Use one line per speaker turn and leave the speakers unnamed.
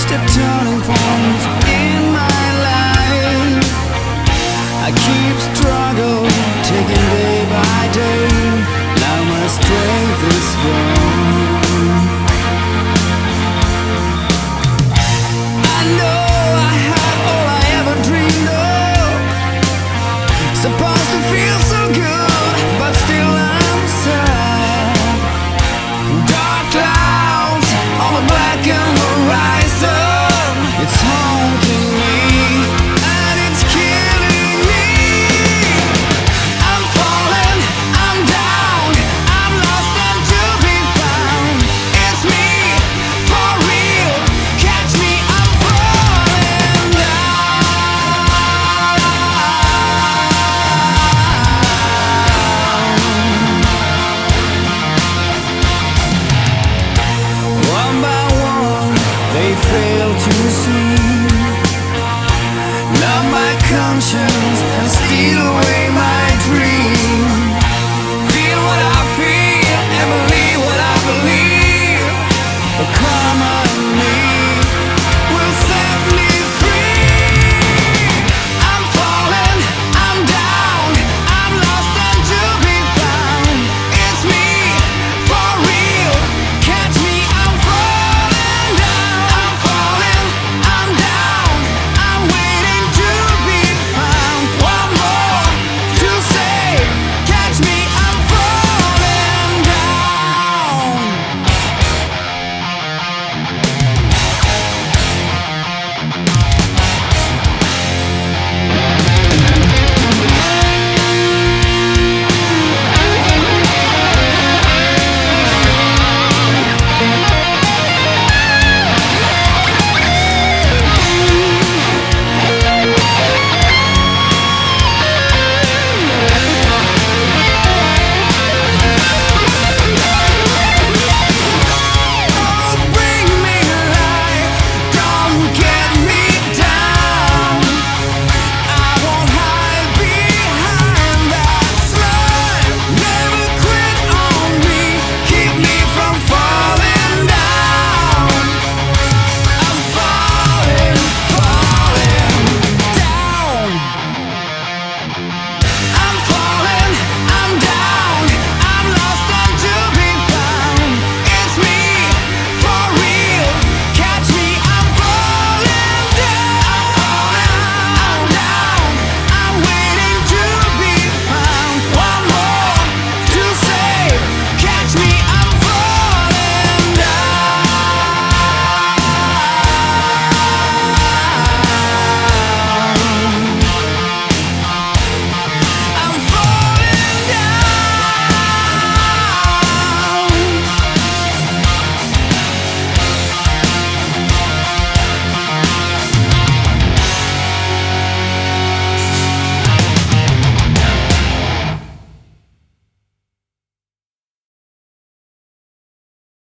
step turning points in my life. I keep taking day by day. Now my strength is gone. I know I all I ever dreamed of. Supposed to feel so good. to see Not my conscience and steal away my dreams.